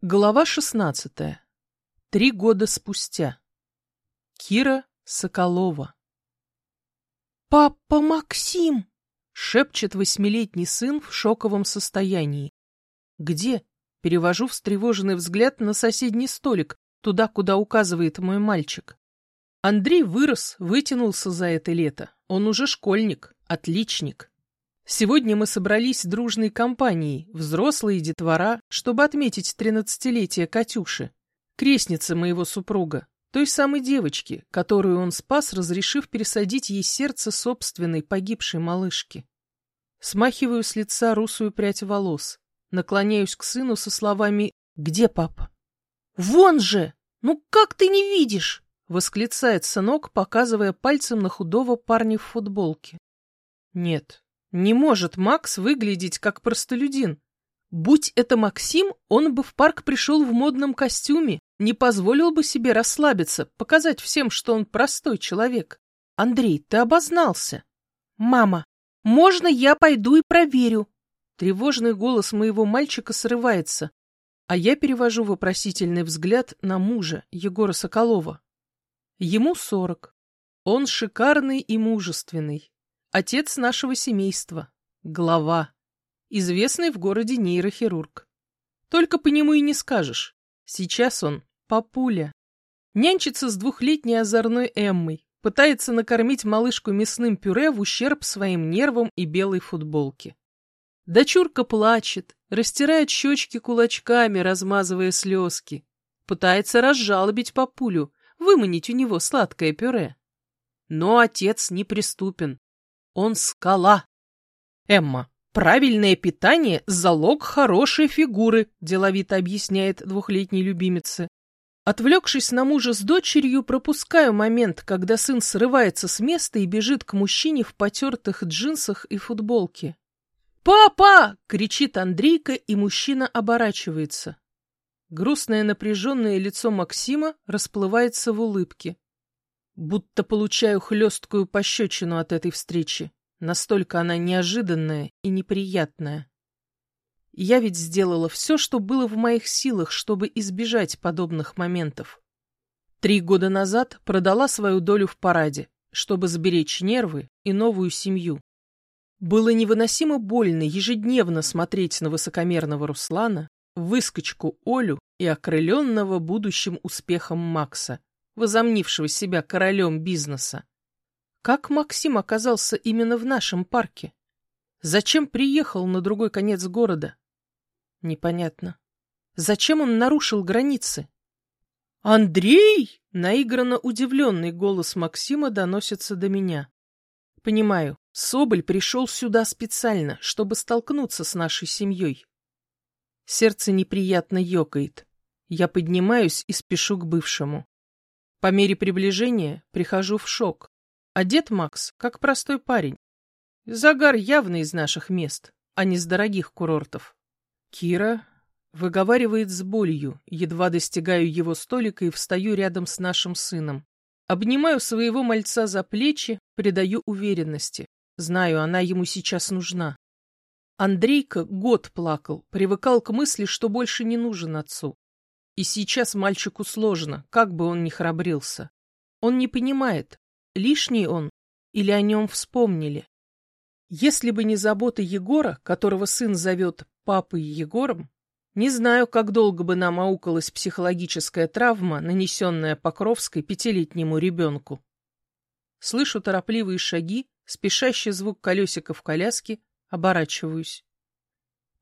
Глава шестнадцатая. Три года спустя. Кира Соколова. «Папа Максим!» — шепчет восьмилетний сын в шоковом состоянии. «Где?» — перевожу встревоженный взгляд на соседний столик, туда, куда указывает мой мальчик. Андрей вырос, вытянулся за это лето. Он уже школьник, отличник. Сегодня мы собрались дружной компанией, взрослые детвора, чтобы отметить тринадцатилетие Катюши, крестницы моего супруга, той самой девочки, которую он спас, разрешив пересадить ей сердце собственной погибшей малышки. Смахиваю с лица русую прядь волос, наклоняюсь к сыну со словами «Где папа?» «Вон же! Ну как ты не видишь?» — восклицает сынок, показывая пальцем на худого парня в футболке. «Нет, не может Макс выглядеть как простолюдин. Будь это Максим, он бы в парк пришел в модном костюме, не позволил бы себе расслабиться, показать всем, что он простой человек. Андрей, ты обознался. Мама, можно я пойду и проверю? Тревожный голос моего мальчика срывается, а я перевожу вопросительный взгляд на мужа, Егора Соколова. Ему сорок. Он шикарный и мужественный. Отец нашего семейства. Глава. Известный в городе нейрохирург. Только по нему и не скажешь. Сейчас он папуля. Нянчится с двухлетней озорной Эммой. Пытается накормить малышку мясным пюре в ущерб своим нервам и белой футболке. Дочурка плачет, растирает щечки кулачками, размазывая слезки. Пытается разжалобить папулю, выманить у него сладкое пюре. Но отец неприступен. Он скала. Эмма, правильное питание – залог хорошей фигуры, деловито объясняет двухлетней любимице. Отвлекшись на мужа с дочерью, пропускаю момент, когда сын срывается с места и бежит к мужчине в потертых джинсах и футболке. «Папа!» — кричит Андрейка, и мужчина оборачивается. Грустное напряженное лицо Максима расплывается в улыбке будто получаю хлесткую пощечину от этой встречи. Настолько она неожиданная и неприятная. Я ведь сделала все, что было в моих силах, чтобы избежать подобных моментов. Три года назад продала свою долю в параде, чтобы сберечь нервы и новую семью. Было невыносимо больно ежедневно смотреть на высокомерного Руслана, выскочку Олю и окрыленного будущим успехом Макса, возомнившего себя королем бизнеса. Как Максим оказался именно в нашем парке? Зачем приехал на другой конец города? Непонятно. Зачем он нарушил границы? «Андрей!» — наигранно удивленный голос Максима доносится до меня. Понимаю, Соболь пришел сюда специально, чтобы столкнуться с нашей семьей. Сердце неприятно ёкает. Я поднимаюсь и спешу к бывшему. По мере приближения прихожу в шок. Одет Макс, как простой парень. Загар явно из наших мест, а не с дорогих курортов. Кира выговаривает с болью, едва достигаю его столика и встаю рядом с нашим сыном. Обнимаю своего мальца за плечи, придаю уверенности. Знаю, она ему сейчас нужна. Андрейка год плакал, привыкал к мысли, что больше не нужен отцу. И сейчас мальчику сложно, как бы он ни храбрился. Он не понимает, лишний он или о нем вспомнили. Если бы не забота Егора, которого сын зовет папой Егором, не знаю, как долго бы нам аукалась психологическая травма, нанесенная Покровской пятилетнему ребенку. Слышу торопливые шаги, спешащий звук колесика в коляске, оборачиваюсь.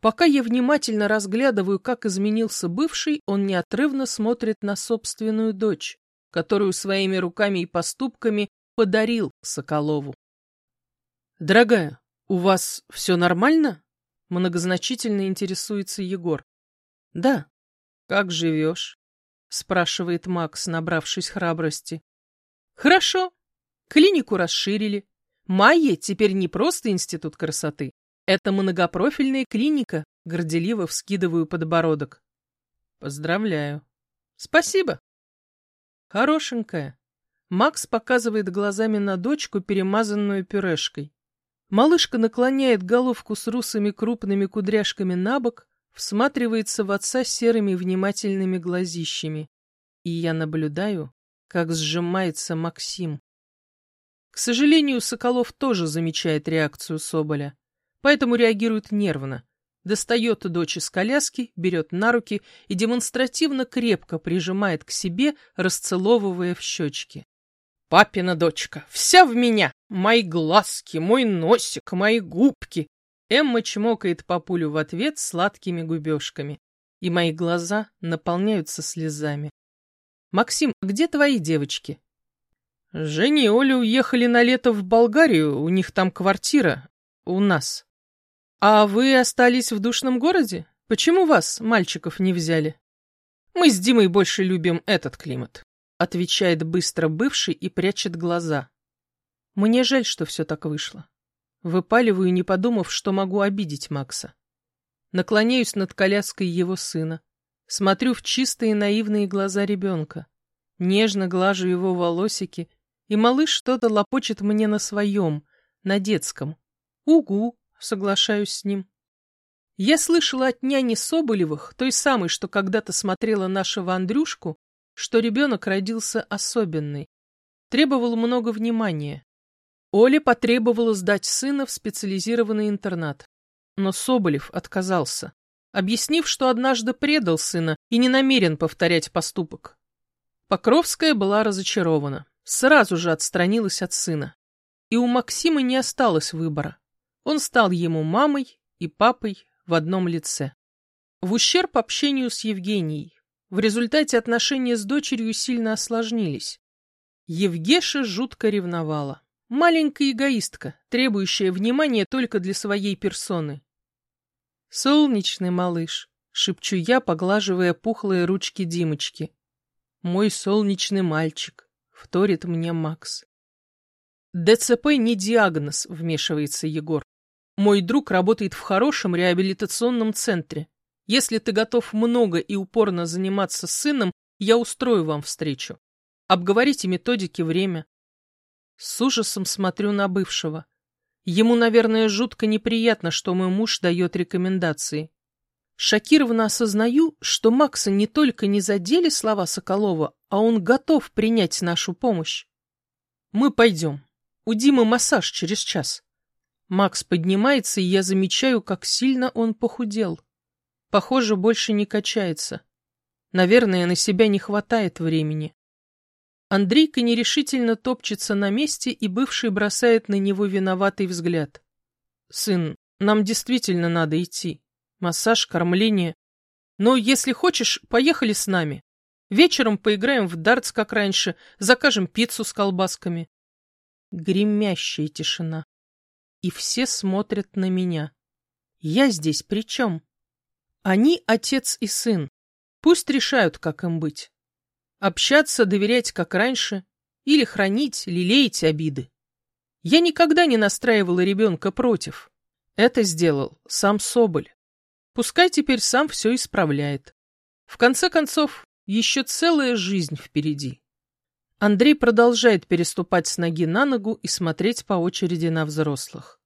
Пока я внимательно разглядываю, как изменился бывший, он неотрывно смотрит на собственную дочь, которую своими руками и поступками подарил Соколову. «Дорогая, у вас все нормально?» — многозначительно интересуется Егор. «Да». «Как живешь?» — спрашивает Макс, набравшись храбрости. «Хорошо. Клинику расширили. Майя теперь не просто институт красоты, это многопрофильная клиника, горделиво вскидываю подбородок. Поздравляю. Спасибо. Хорошенькая. Макс показывает глазами на дочку, перемазанную пюрешкой. Малышка наклоняет головку с русыми крупными кудряшками на бок, всматривается в отца серыми внимательными глазищами, и я наблюдаю, как сжимается Максим. К сожалению, Соколов тоже замечает реакцию Соболя, поэтому реагирует нервно, достает дочь из коляски, берет на руки и демонстративно крепко прижимает к себе, расцеловывая в щечки. «Папина дочка, вся в меня! Мои глазки, мой носик, мои губки!» Эмма чмокает папулю в ответ сладкими губежками, и мои глаза наполняются слезами. «Максим, где твои девочки?» «Женя и Оля уехали на лето в Болгарию, у них там квартира, у нас». «А вы остались в душном городе? Почему вас, мальчиков, не взяли?» «Мы с Димой больше любим этот климат», — отвечает быстро бывший и прячет глаза. «Мне жаль, что все так вышло. Выпаливаю, не подумав, что могу обидеть Макса. Наклоняюсь над коляской его сына. Смотрю в чистые наивные глаза ребенка. Нежно глажу его волосики, и малыш что-то лопочет мне на своем, на детском. «Угу», соглашаюсь с ним. Я слышала от няни Соболевых, той самой, что когда-то смотрела нашего Андрюшку, что ребенок родился особенный. Требовал много внимания. Оле потребовала сдать сына в специализированный интернат. Но Соболев отказался, объяснив, что однажды предал сына и не намерен повторять поступок. Покровская была разочарована, сразу же отстранилась от сына. И у Максима не осталось выбора. Он стал ему мамой и папой в одном лице. В ущерб общению с Евгенией. В результате отношения с дочерью сильно осложнились. Евгеша жутко ревновала. Маленькая эгоистка, требующая внимания только для своей персоны. «Солнечный малыш», — шепчу я, поглаживая пухлые ручки Димочки. «Мой солнечный мальчик», — вторит мне Макс. «ДЦП не диагноз», — вмешивается Егор. Мой друг работает в хорошем реабилитационном центре. Если ты готов много и упорно заниматься с сыном, я устрою вам встречу. Обговорите методики, время. С ужасом смотрю на бывшего. Ему, наверное, жутко неприятно, что мой муж дает рекомендации. Шокированно осознаю, что Макса не только не задели слова Соколова, а он готов принять нашу помощь. Мы пойдем. У Димы массаж через час. Макс поднимается, и я замечаю, как сильно он похудел. Похоже, больше не качается. Наверное, на себя не хватает времени. Андрейка нерешительно топчется на месте, и бывший бросает на него виноватый взгляд. «Сын, нам действительно надо идти. Массаж, кормление. Но если хочешь, поехали с нами. Вечером поиграем в дартс, как раньше, закажем пиццу с колбасками». Гремящая тишина и все смотрят на меня. Я здесь при чем? Они отец и сын. Пусть решают, как им быть. Общаться, доверять, как раньше, или хранить, лелеять обиды. Я никогда не настраивала ребенка против. Это сделал сам Соболь. Пускай теперь сам все исправляет. В конце концов, еще целая жизнь впереди. Андрей продолжает переступать с ноги на ногу и смотреть по очереди на взрослых.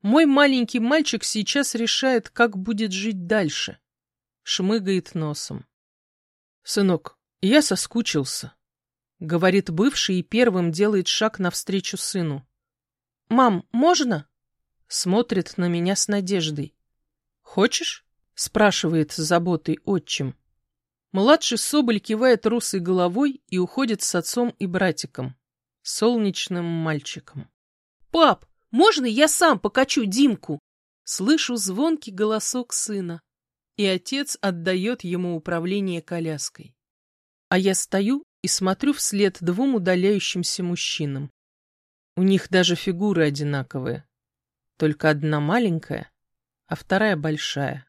Мой маленький мальчик сейчас решает, как будет жить дальше. Шмыгает носом. «Сынок, я соскучился», — говорит бывший и первым делает шаг навстречу сыну. «Мам, можно?» — смотрит на меня с надеждой. «Хочешь?» — спрашивает с заботой отчим. Младший Соболь кивает русой головой и уходит с отцом и братиком, солнечным мальчиком. «Пап, можно я сам покачу Димку?» Слышу звонкий голосок сына, и отец отдает ему управление коляской. А я стою и смотрю вслед двум удаляющимся мужчинам. У них даже фигуры одинаковые, только одна маленькая, а вторая большая.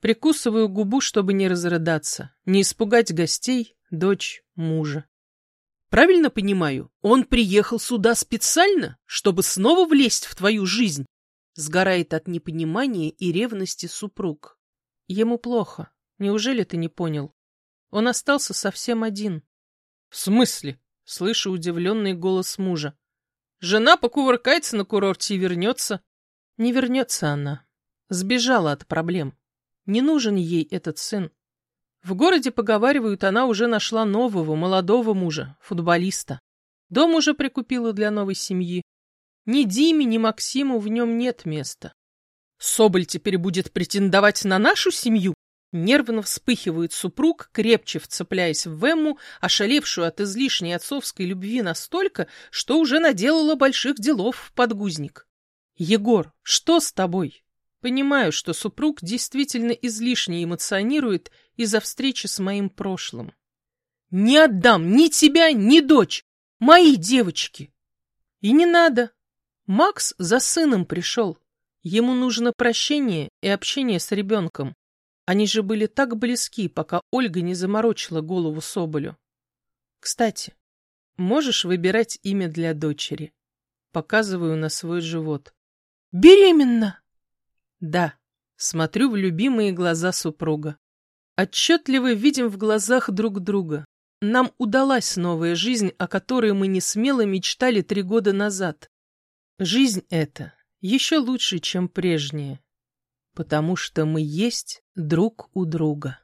Прикусываю губу, чтобы не разрыдаться, не испугать гостей, дочь, мужа. Правильно понимаю, он приехал сюда специально, чтобы снова влезть в твою жизнь? Сгорает от непонимания и ревности супруг. Ему плохо. Неужели ты не понял? Он остался совсем один. В смысле? Слышу удивленный голос мужа. Жена покувыркается на курорте и вернется. Не вернется она. Сбежала от проблем. Не нужен ей этот сын. В городе, поговаривают, она уже нашла нового, молодого мужа, футболиста. Дом уже прикупила для новой семьи. Ни Диме, ни Максиму в нем нет места. Соболь теперь будет претендовать на нашу семью? Нервно вспыхивает супруг, крепче вцепляясь в Эмму, ошалевшую от излишней отцовской любви настолько, что уже наделала больших делов в подгузник. «Егор, что с тобой?» Понимаю, что супруг действительно излишне эмоционирует из-за встречи с моим прошлым. «Не отдам ни тебя, ни дочь! Мои девочки!» «И не надо. Макс за сыном пришел. Ему нужно прощение и общение с ребенком. Они же были так близки, пока Ольга не заморочила голову Соболю. Кстати, можешь выбирать имя для дочери. Показываю на свой живот. Беременна! Да, смотрю в любимые глаза супруга. Отчетливо видим в глазах друг друга. Нам удалась новая жизнь, о которой мы не смело мечтали три года назад. Жизнь эта еще лучше, чем прежняя, потому что мы есть друг у друга.